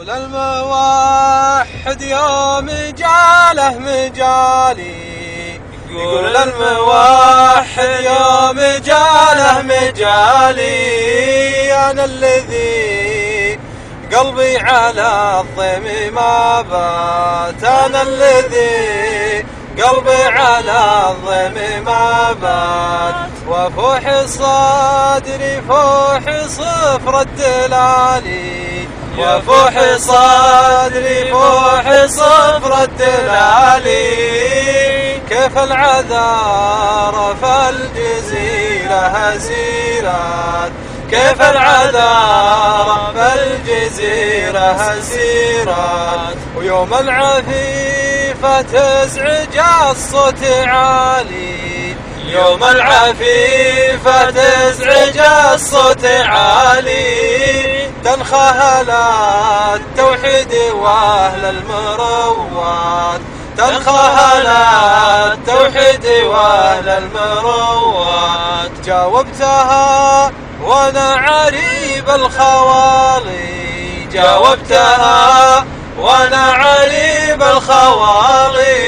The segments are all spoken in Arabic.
يقول الموحد يوم جاله مجالي. يقول الموحد يوم جاله مجالي. أنا الذي قلبي على الضيم ما بات. أنا الذي قلبي على الضيم ما بات. وفوح صدري فوح صفر الدلالي. وفوح صدري فوح صفر الدلالي. كيف العذار فالجزيرة هزيرات؟ كيف العذار فالجزيرة هزيرات؟ ويوم العفيفة تزعج الصوت عالي. يوم العفيفة تزعج الصوت عالي. تنخى التوحيد وأهل المروات. تنخى التوحيد وأهل المروات. جاوبتها وأنا عريب الخوالي. جاوبتها وأنا عريب الخوالي.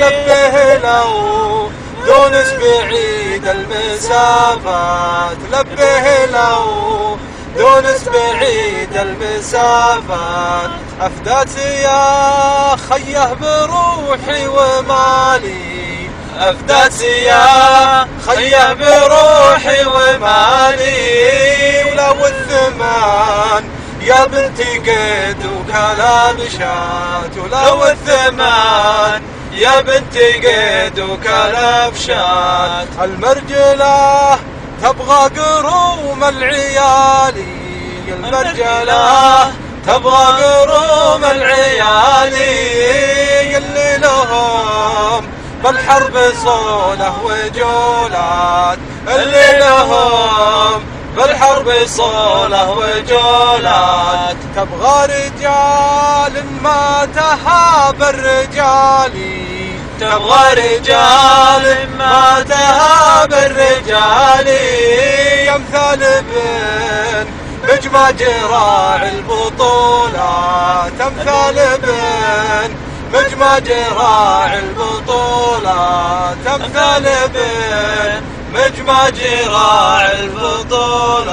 لبه لو دونس بعيد المسافات. لبه لو دونس بعيد المسافات. أفدات يا خيه بروحي ومالي. أفدات يا خيه بروحي ومالي. ولو الثمان يا بنتي قيد وكلام شات ولو الثمان يا بنتي قيد وكلام شات المرجلة تبغى قروم العيالي المرجلة. تبغى قروم العيالي اللي لهم بالحرب صوله وجولات. اللي لهم بالحرب صوله وجولات. تبغى رجال ما تهاب الرجالي تبغى رجال ما الرجال يمثل ابن بجمع جراع البطولات امثال ابن مجمع جراع البطولات امثال ابن مجمع جراع البطولات